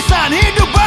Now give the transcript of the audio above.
Pakistan'ı Dubai